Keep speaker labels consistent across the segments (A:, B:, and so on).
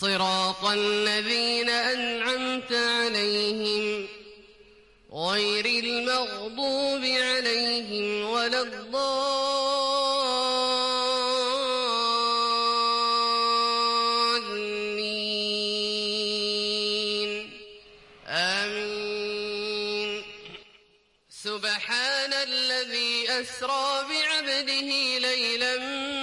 A: صراط الذين أنعمت عليهم غير المغضوب عليهم ولا الضالين. آمين. سبحان الذي أسرى بعبده ليلا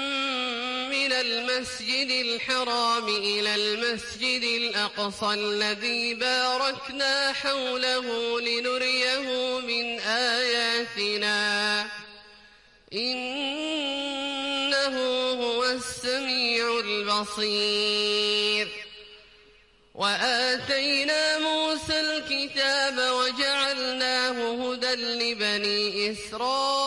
A: المسجد الحرام إلى المسجد الأقصى الذي باركنا حوله لنريه من آياتنا. إنه هو السميع البصير. وآتينا موسى الكتاب وجعلناه هدى لبني إسرائيل.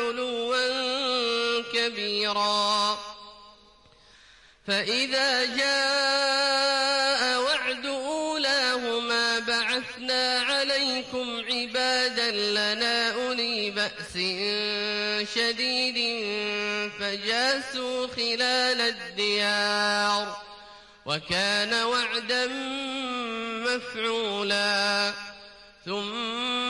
A: علوا كبيرا. فإذا جاء وعد أولاهما بعثنا عليكم عبادا لنا أولي بأس شديد فجاسوا خلال الديار وكان وعدا مفعولا. ثم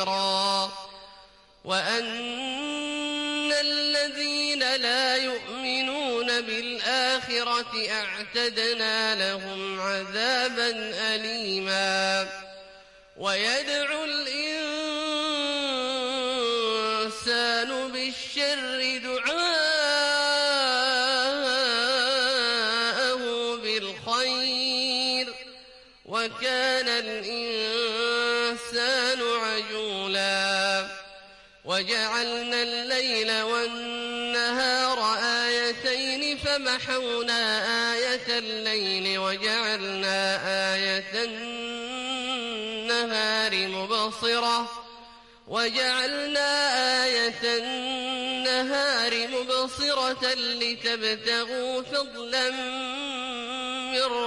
A: كبيرا وأن الذين لا يؤمنون بالآخرة أعتدنا لهم عذابا أليما. ويدعو وكان الإنسان عجولا. وجعلنا الليل والنهار آيتين فمحونا آية الليل وجعلنا آية النهار مبصرة. وجعلنا آية النهار مبصرة لتبتغوا فضلا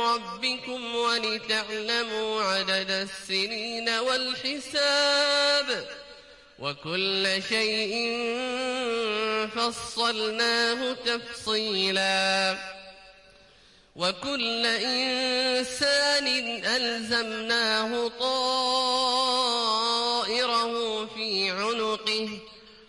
A: ربكم ولتعلموا عدد السنين والحساب وكل شيء فصلناه تفصيلا وكل إنسان ألزمناه طائره في عنقه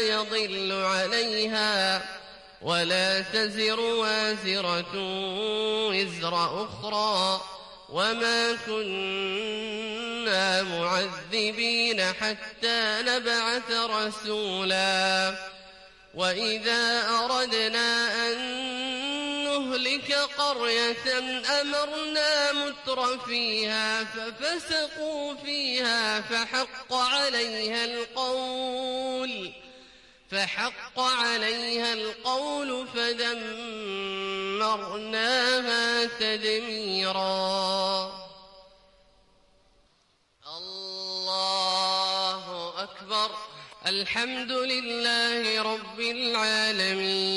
A: يضل عليها ولا تزر وازرة وزر أخرى وما كنا معذبين حتى نبعث رسولا وإذا أردنا أن نهلك قرية أمرنا متر فيها ففسقوا فيها فحق عليها القول فحق عليها القول فدمرناها تدميرا. الله أكبر. الحمد لله رب العالمين.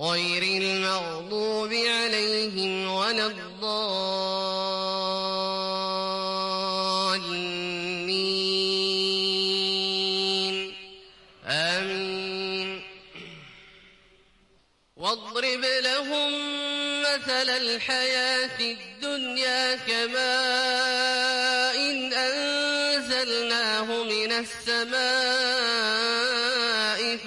A: غير المغضوب عليهم ولا الضالين. آمين. واضرب لهم مثل الحياة الدنيا كماء إن أنزلناه من السماء